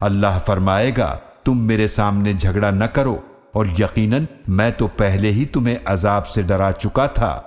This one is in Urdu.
اللہ فرمائے گا، تم میرے سامنے جھگڑا نہ کرو، اور یقیناً میں تو پہلے ہی تمہیں عذاب سے ڈرا چکا تھا۔